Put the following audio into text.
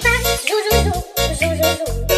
pas. Zou, zou, zou, zou, zou, zou.